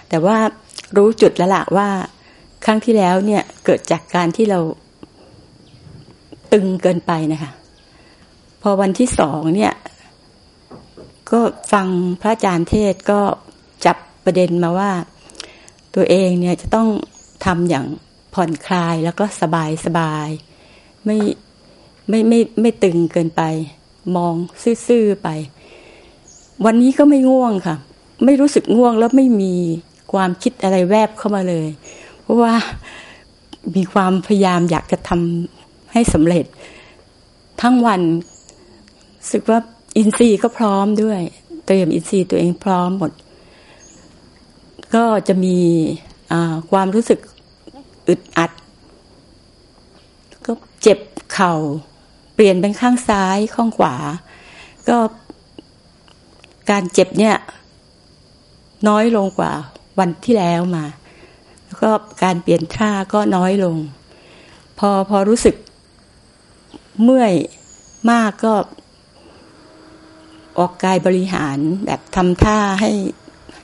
S5: แต่ว่ารู้จุดแล้วล่ะว่า ครั้งที่แล้วเนี่ยเกิดจากการที่เราตึงเกินไปนะคะ พอวันที่สองเนี่ย ก็ฟังพระอาจารย์เทศก็จับประเด็นมาว่า ตัวเองเนี่ยจะต้องทำอย่างผ่อนคลายแล้วก็สบายสบายไม่ไม่ไม่ไม่ตึงเกินไป มองซื่อๆไป วันนี้ก็ไม่ง่วงค่ะ ไม่รู้สึกง่วงแล้วไม่มีความคิดอะไรแวบเข้ามาเลย เพราะว่ามีความพยายามอยากจะทำให้สำเร็จ ทั้งวันรู้สึกว่าอินทรีย์ก็พร้อมด้วย เตรียมอินทรีย์ตัวเองพร้อมหมด ก็จะมีความรู้สึกอึดอัด ก็เจ็บเข่า เปลี่ยนเป็นข้างซ้ายข้างขวา ก็การเจ็บเนี่ย น้อยลงกว่าวันที่แล้วมา แล้วก็การเปลี่ยนท่าก็น้อยลง พอพอรู้สึกเมื่อยมากก็ ออกกายบริหารแบบทำท่าให้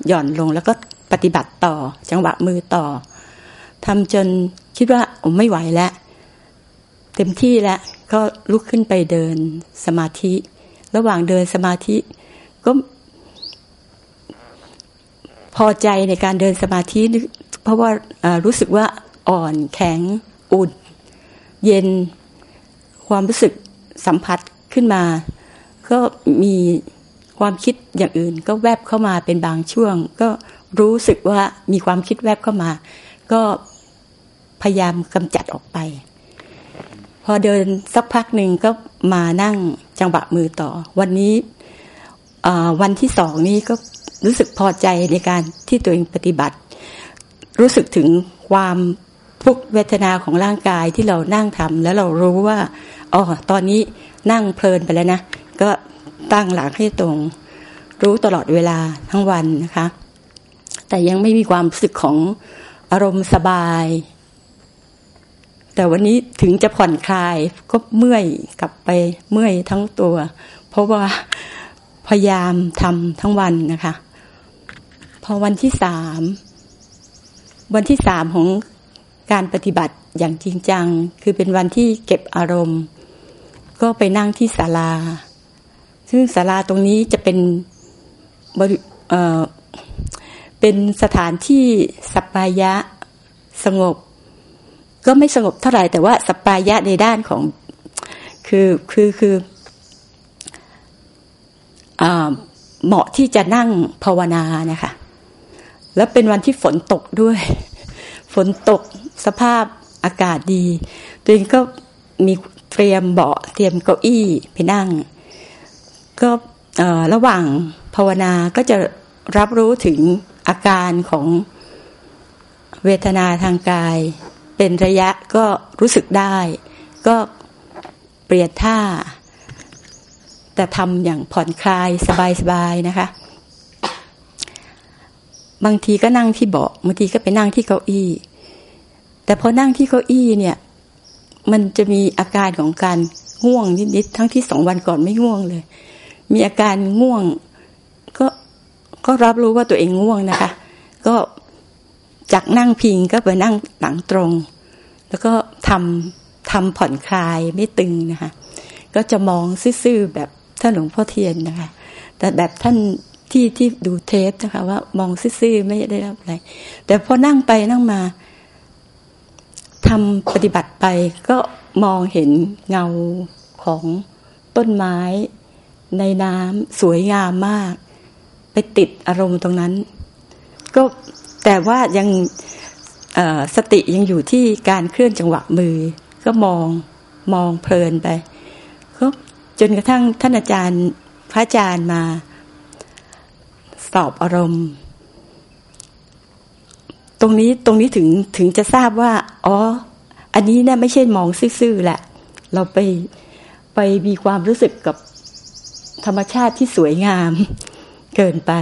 S5: หย่อนลงแล้วก็ปฏิบัติต่อ จังหวะมือต่อทำจนคิดว่าไม่ไหวแล้ว เต็มที่แล้วก็ลุกขึ้นไปเดินสมาธิ ระหว่างเดินสมาธิก็พอใจในการเดินสมาธิเพราะว่าารู้สึกว่าอ่อนแข็งอุ่น เย็นความรู้สึกสัมผัสขึ้นมา ก็มีความคิดอย่างอื่น ก็แวบเข้ามาเป็นบางช่วง ก็รู้สึกว่ามีความคิดแวบเข้ามา ก็พยายามกำจัดออกไป พอเดินสักพักหนึ่งก็มานั่งจังหวะมือต่อ วันนี้วันที่สองนี้ก็รู้สึกพอใจในการที่ตัวเองปฏิบัติ รู้สึกถึงความทุกเวทนาของร่างกายที่เรานั่งทำแล้วเรารู้ว่าอ๋อตอนนี้นั่งเพลินไปแล้วนะ ก็ตั้งหลักให้ตรง รู้ตลอดเวลาทั้งวันนะคะ แต่ยังไม่มีความรู้สึกของอารมณ์สบาย แต่วันนี้ถึงจะผ่อนคลายก็เมื่อยกลับไปเมื่อยทั้งตัว เพราะว่าพยายามทำทั้งวันนะคะ พอวันที่สามวันที่สามของการปฏิบัติอย่างจริงจัง คือเป็นวันที่เก็บอารมณ์ ก็ไปนั่งที่ศาลา ซึ่งศาลาตรงนี้จะเป็นเเป็นสถานที่สัปปายะสงบ ก็ไม่สงบเท่าไหร่แต่ว่าสปายะในด้านของคือคือคืออเหมาะที่จะนั่งภาวนานะคะ แล้วเป็นวันที่ฝนตกด้วย ฝนตกสภาพอากาศดี ตัวเองก็มีเตรียมเบาะเตรียมเก้าอี้ไปนั่ง ก็ระหว่างภาวนาก็จะรับรู้ถึงอาการของเวทนาทางกาย เป็นระยะก็รู้สึกได้ ก็เปลี่ยนท่า แต่ทำอย่างผ่อนคลายสบายๆนะคะ บางทีก็นั่งที่เบาะบางทีก็ไปนั่งที่เก้าอี้ แต่พอนั่งที่เก้าอี้เนี่ย มันจะมีอาการของการง่วงนิดๆทั้งที่สองวันก่อนไม่ง่วงเลย มีอาการง่วง ก็ก็รับรู้ว่าตัวเองง่วงนะคะ ก็ จากนั่งพิงก็ไปนั่งหลังตรง แล้วก็ทำทำผ่อนคลายไม่ตึงนะคะ ก็จะมองซื่อๆแบบท่านหลวงพ่อเทียนนะคะ แต่แบบท่านที่ที่ดูเทปนะคะว่ามองซื่อๆไม่ได้รับอะไร แต่พอนั่งไปนั่งมาทำปฏิบัติไปก็มองเห็นเงาของต้นไม้ในน้ำสวยงามมาก ไปติดอารมณ์ตรงนั้น ก็ แต่ว่ายังสติยังอยู่ที่การเคลื่อนจังหวะมือ ก็มองมองเพลินไปก็จนกระทั่งท่านอาจารย์พระอาจารย์มา สอบอารมณ์ ตรงนี้ตรงนี้ถึงถึงจะทราบว่า อ๋อ อันนี้เนี่ยไม่ใช่มองซื่อๆแหละ เราไปไปมีความรู้สึกกับธรรมชาติที่สวยงาม เกินไป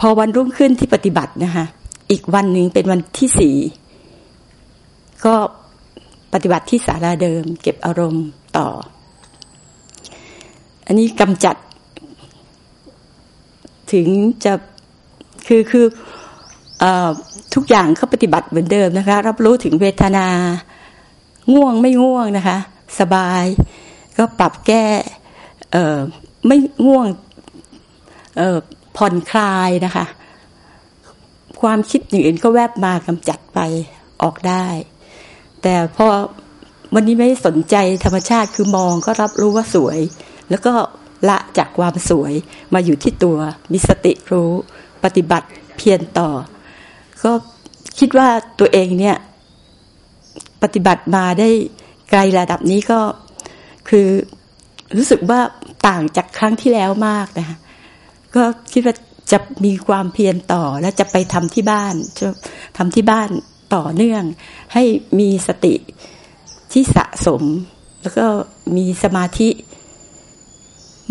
S5: พอวันรุ่งขึ้นที่ปฏิบัตินะคะ อีกวันหนึ่งเป็นวันที่สี่ก็ปฏิบัติที่ศาลาเดิม เก็บอารมณ์ต่อ อันนี้กำจัด ถึงจะคือคืออทุกอย่างเขาปฏิบัติเหมือนเดิมนะคะ รับรู้ถึงเวทนา ง่วงไม่ง่วงนะคะ สบาย ก็ปรับแก้ไม่ง่วง ผ่อนคลายนะคะ ความคิดอย่างอื่นก็แวบมากำจัดไปออกได้ แต่พอวันนี้ไม่สนใจธรรมชาติคือมองก็รับรู้ว่าสวย แล้วก็ละจากความสวยมาอยู่ที่ตัว มีสติรู้ปฏิบัติเพียรต่อ ก็คิดว่าตัวเองเนี่ย ปฏิบัติมาได้ไกลระดับนี้ก็คือรู้สึกว่าต่างจากครั้งที่แล้วมากนะคะ ก็คิดว่าจะมีความเพียรต่อและจะไปทำที่บ้านจะทำที่บ้านต่อเนื่อง ให้มีสติที่สะสม แล้วก็มีสมาธิ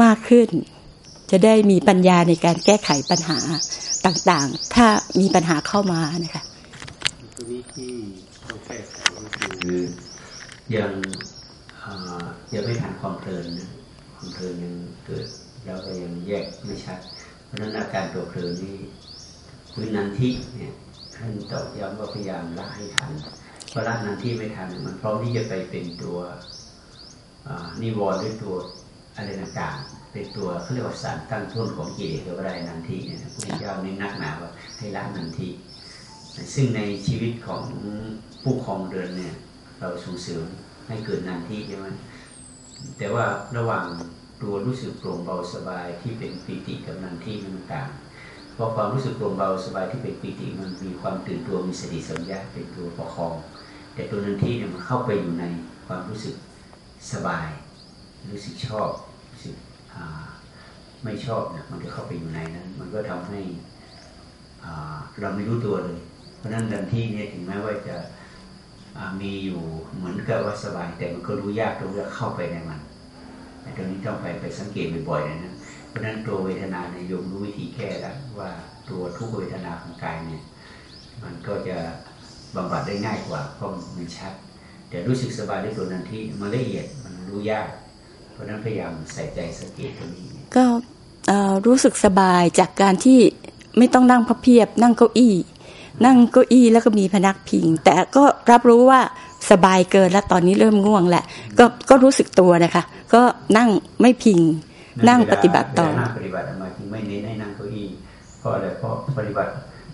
S5: มากขึ้น จะได้มีปัญญาในการแก้ไขปัญหาต่างๆ ถ้ามีปัญหาเข้ามานะคะ
S2: ตัวนี้ที่ต้องแก้ไขก็คือยังยังไม่ทันความเพลินนะความเพลินยังเกิดแล้วก็ยังแยกไม่ชัด นั้นอาการตัวเพลินนี่คุยนันทิเนี่ยท่านตอกย้ำว่าพยายามละให้ทันเพราะละนันทิไม่ทันมันพร้อมที่จะไปเป็นตัวนิวรณ์ด้วยตัวอะไรต่างๆเป็นตัวเขาเรียกว่าสารตั้งต้นของกิเลสอะไรนันทิเนี่ยพระพุทธเจ้านี่นักหนาว่าให้ละนันทิซึ่งในชีวิตของผู้ครองเรือนเนี่ย เราส่งเสริมให้เกิดนันทิใช่ไหมแต่ว่าระหว่าง ตัวรู้สึกโปร่งเบาสบายที่เป็นปีติกับนันทิมันต่างเพราะความรู้สึกโปร่งเบาสบายที่เป็นปีติมันมีความตื่นตัวมีสติสัมยาเป็นตัวประคอง แต่ตัวนันทิเนี่ยมันเข้าไปอยู่ในความรู้สึกสบาย รู้สึกชอบรู้สึกไม่ชอบเนี่ยมันก็เข้าไปอยู่ในนั้น มันก็ทำให้เราไม่รู้ตัวเลย เพราะนั้นดันที่เนี่ยถึงแม้ว่าจะมีอยู่เหมือนกับว่าสบายแต่มันก็รู้ยากตรงที่เข้าไปในมัน ตรงนี้ต้องไปไปสังเกตบ่อยๆนะเพราะนั้นตัวเวทนาในโยมรู้วิธีแก้แล้วว่าตัวทุกเวทนาของกายเนี่ยมันก็จะบำบัดได้ง่ายกว่าเพราะมันชัดแต่รู้สึกสบายในตัวนั้นที่มันละเอียดมันรู้ยาก เพราะนั้นพยายามใส่ใจสังเกตตรงนี้
S5: ก็รู้สึกสบายจากการที่ไม่ต้องนั่งพับเพียบ นั่งเก้าอี้ นั่งเก้าอี้แล้วก็มีพนักพิง แต่ก็รับรู้ว่าสบายเกินแล้วตอนนี้เริ่มง่วงแหละก็ก็รู้สึกตัวนะคะ ก็นั่งไม่พิงนั่งปฏิบัติต่อ
S2: นั่งปฏิบัติมาจึงไม่เน้นให้นั่งเก้าอี้เพราะอะไรเพราะปฏิบัติ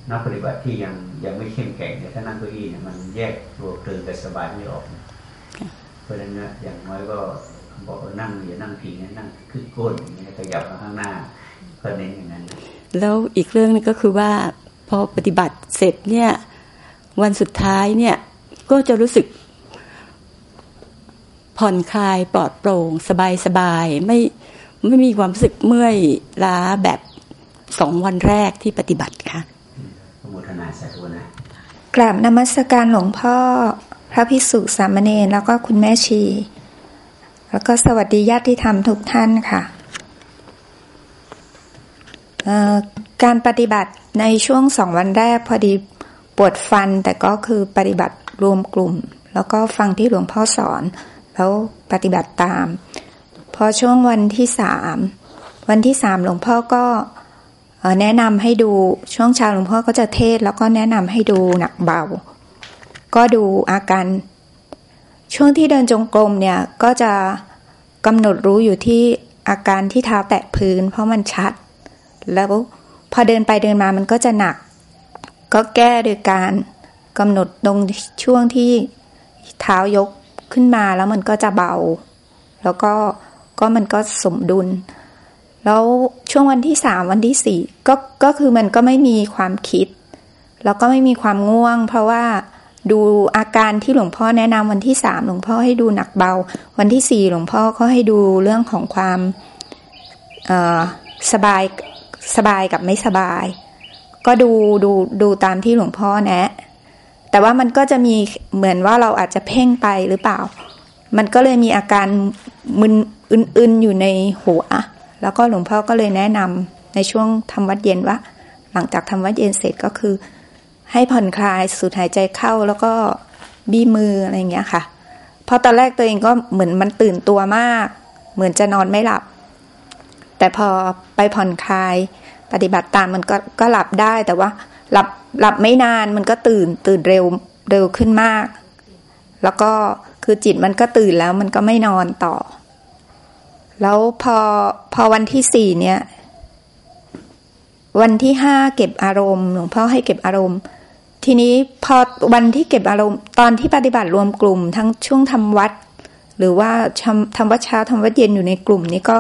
S2: นักปฏิบัติที่ยังยังไม่เข้มแข็งเนี่ยถ้านั่งเก้าอี้เนี่ยมันแยกตัวเพลินกับสบายไม่ออก เพราะฉะนั้นอย่างน้อยก็บอกว่านั่งอย่านั่งพิงนั่งขึ้นก้นอย่างนี้ขยับมาข้างหน้าก็เน้นอย่างนั้น
S5: แล้วอีกเรื่องนึงก็คือว่าพอปฏิบัติเสร็จเนี่ยวันสุดท้ายเนี่ยก็จะรู้สึก ผ่อนคลายปลอดโปร่ง สบายสบายไม่ไม่มีความรู้สึกเมื่อยล้าแบบสองวันแรกที่ปฏิบัติค่ะ
S2: โมทนาสาธุนะ
S6: กราบนมัสการหลวงพ่อ พระพิสุสามเณรแล้วก็คุณแม่ชี แล้วก็สวัสดีญาติธรรมทุกท่านค่ะการปฏิบัติในช่วงสองวันแรกพอดีปวดฟันแต่ก็คือปฏิบัติรวมกลุ่ม แล้วก็ฟังที่หลวงพ่อสอน แล้วปฏิบัติตาม พอช่วงวันที่สามวันที่สามหลวงพ่อก็แนะนำให้ดูช่วงเช้าหลวงพ่อก็จะเทศแล้วก็แนะนำให้ดูหนักเบา ก็ดูอาการช่วงที่เดินจงกรมเนี่ยก็จะกำหนดรู้อยู่ที่อาการที่เท้าแตะพื้น เพราะมันชัด แล้วพอเดินไปเดินมามันก็จะหนัก ก็แก้โดยการกำหนดตรงช่วงที่เท้ายก ขึ้นมาแล้วมันก็จะเบา แล้วก็ก็มันก็สมดุล แล้วช่วงวันที่สามวันที่สี่ก็ก็คือมันก็ไม่มีความคิด แล้วก็ไม่มีความง่วง เพราะว่าดูอาการที่หลวงพ่อแนะนำวันที่สามหลวงพ่อให้ดูหนักเบา วันที่สี่หลวงพ่อก็ให้ดูเรื่องของความสบายสบายกับไม่สบาย ก็ดูดูดูตามที่หลวงพ่อแนะ แต่ว่ามันก็จะมีเหมือนว่าเราอาจจะเพ่งไปหรือเปล่า มันก็เลยมีอาการมึนอึนๆอยู่ในหัว แล้วก็หลวงพ่อก็เลยแนะนำในช่วงทำวัดเย็นว่า หลังจากทำวัดเย็นเสร็จก็คือ ให้ผ่อนคลายสูดหายใจเข้าแล้วก็บี้มืออะไรเงี้ยค่ะ เพราะตอนแรกตัวเองก็เหมือนมันตื่นตัวมาก เหมือนจะนอนไม่หลับ แต่พอไปผ่อนคลาย ปฏิบัติตามมันก็ก็หลับได้แต่ว่าหลับ หลับไม่นานมันก็ตื่นตื่นเร็วเร็วขึ้นมาก แล้วก็คือจิตมันก็ตื่นแล้วมันก็ไม่นอนต่อ แล้วพอพอวันที่สี่เนี่ย วันที่ห้าเก็บอารมณ์หลวงพ่อให้เก็บอารมณ์ ทีนี้พอวันที่เก็บอารมณ์ ตอนที่ปฏิบัติรวมกลุ่ม ทั้งช่วงทำวัด หรือว่าทำทำวัดเช้าทำวัดเย็นอยู่ในกลุ่มนี้ก็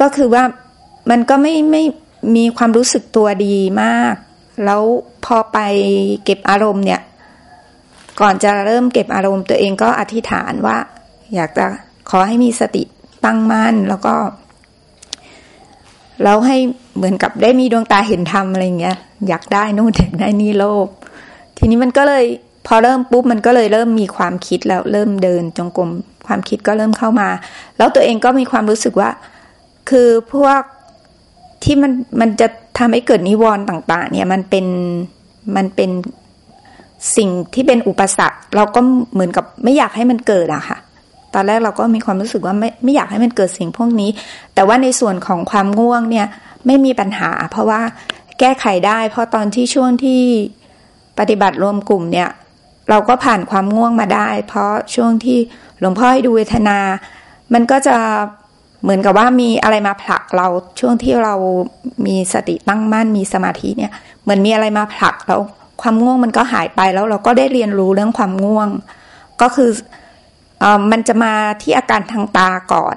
S6: ก็คือว่ามันก็ไม่ไม่มีความรู้สึกตัวดีมาก แล้วพอไปเก็บอารมณ์เนี่ย ก่อนจะเริ่มเก็บอารมณ์ตัวเองก็อธิษฐานว่า อยากจะขอให้มีสติตั้งมั่นแล้วก็ แล้วให้เหมือนกับได้มีดวงตาเห็นธรรมอะไรเงี้ย อยากได้นู่นอยากได้นี่โลภทีนี้มันก็เลยพอเริ่มปุ๊บมันก็เลยเริ่มมีความคิดแล้วเริ่มเดินจงกรมความคิดก็เริ่มเข้ามา แล้วตัวเองก็มีความรู้สึกว่า คือพวก ที่มันมันจะทำให้เกิดนิวรณ์ต่าง ๆ เนี่ยมันเป็นมันเป็นสิ่งที่เป็นอุปสรรค เราก็เหมือนกับไม่อยากให้มันเกิดอะค่ะ ตอนแรกเราก็มีความรู้สึกว่าไม่ไม่อยากให้มันเกิดสิ่งพวกนี้ แต่ว่าในส่วนของความง่วงเนี่ยไม่มีปัญหา เพราะว่าแก้ไขได้ เพราะตอนที่ช่วงที่ปฏิบัติรวมกลุ่มเนี่ย เราก็ผ่านความง่วงมาได้ เพราะช่วงที่หลวงพ่อให้ดูเวทนา มันก็จะ เหมือนกับว่ามีอะไรมาผลักเราช่วงที่เรามีสติตั้งมั่นมีสมาธิเนี่ย เหมือนมีอะไรมาผลักแล้วความง่วงมันก็หายไปแล้วเราก็ได้เรียนรู้เรื่องความง่วง ก็คือมันจะมาที่อาการทางตาก่อน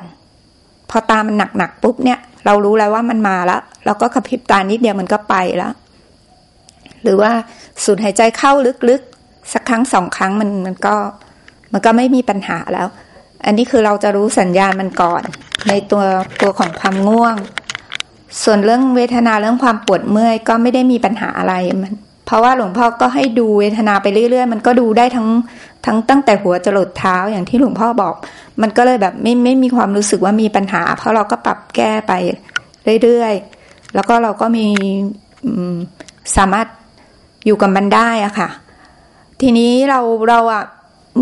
S6: พอตามันหนักๆปุ๊บเนี่ย เรารู้แล้วว่ามันมาแล้วเราก็กระพริบตานิดเดียวมันก็ไปแล้วหรือว่าสูดหายใจเข้าลึกๆ สักครั้งสองครั้งมันมันก็ มันก็ไม่มีปัญหาแล้ว อันนี้คือเราจะรู้สัญญาณมันก่อน ในตัวตัวของความง่วง ส่วนเรื่องเวทนาเรื่องความปวดเมื่อยก็ไม่ได้มีปัญหาอะไรมันเพราะว่าหลวงพ่อก็ให้ดูเวทนาไปเรื่อยๆ มันก็ดูได้ทั้งทั้งตั้งแต่หัวจรดเท้าอย่างที่หลวงพ่อบอก มันก็เลยแบบไม่ไม่มีความรู้สึกว่ามีปัญหา เพราะเราก็ปรับแก้ไปเรื่อยๆ แล้วก็เราก็มีสามารถอยู่กับมันได้อะค่ะ ทีนี้เราเราอะ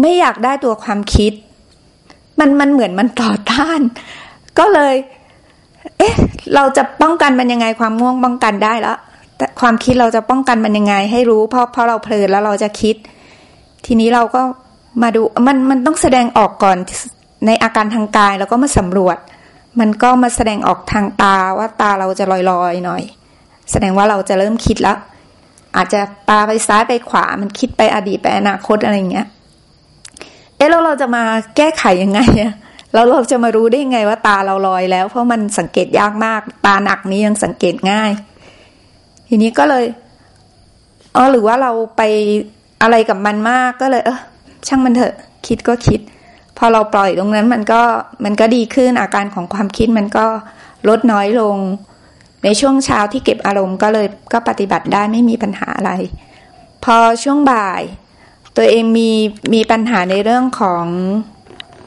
S6: ไม่อยากได้ตัวความคิด มันมันเหมือนมันต่อต้าน ก็เลย เอ๊ะ เราจะป้องกันมันยังไงความง่วงป้องกันได้แล้วแต่ความคิดเราจะป้องกันมันยังไง ให้รู้เพราะเพราะเราเพลินแล้วเราจะคิด ทีนี้เราก็มาดูมันมันต้องแสดงออกก่อนในอาการทางกายแล้วก็มาสำรวจ มันก็มาแสดงออกทางตาว่าตาเราจะลอยๆหน่อย แสดงว่าเราจะเริ่มคิดแล้วอาจจะตาไปซ้ายไปขวามันคิดไปอดีตไปอนาคตอะไรอย่างเงี้ย เอ๊ะแล้วเราจะมาแก้ไขยังไงอะแล้วเราจะมารู้ได้ยังไงว่าตาเราลอยแล้ว เพราะมันสังเกตยากมาก ตาหนักนี้ยังสังเกตง่าย ทีนี้ก็เลยอ๋อหรือว่าเราไปอะไรกับมันมากก็เลย เออช่างมันเถอะ คิดก็คิด พอเราปล่อยตรงนั้นมันก็มันก็ดีขึ้นอาการของความคิดมันก็ลดน้อยลง ในช่วงเช้าที่เก็บอารมณ์ก็เลยก็ปฏิบัติได้ไม่มีปัญหาอะไร พอช่วงบ่าย ตัวเองมีมีปัญหาในเรื่องของ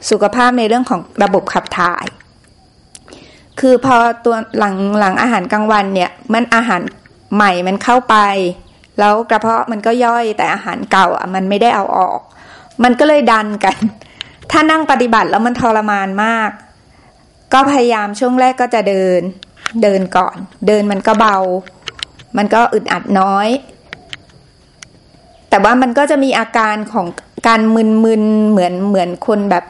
S6: สุขภาพในเรื่องของระบบขับถ่าย คือพอตัวหลังหลังอาหารกลางวันเนี่ยมันอาหารใหม่มันเข้าไป แล้วกระเพาะมันก็ย่อยแต่อาหารเก่าอะมันไม่ได้เอาออก มันก็เลยดันกัน ถ้านั่งปฏิบัติแล้วมันทรมานมาก ก็พยายามช่วงแรกก็จะเดินเดินก่อน เดินมันก็เบา มันก็อึดอัดน้อย แต่ว่ามันก็จะมีอาการของการมึนๆเหมือนเหมือนคนแบบ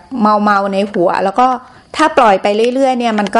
S6: เมาๆในหัว แล้วก็ถ้าปล่อยไปเรื่อยๆเนี่ยมันก็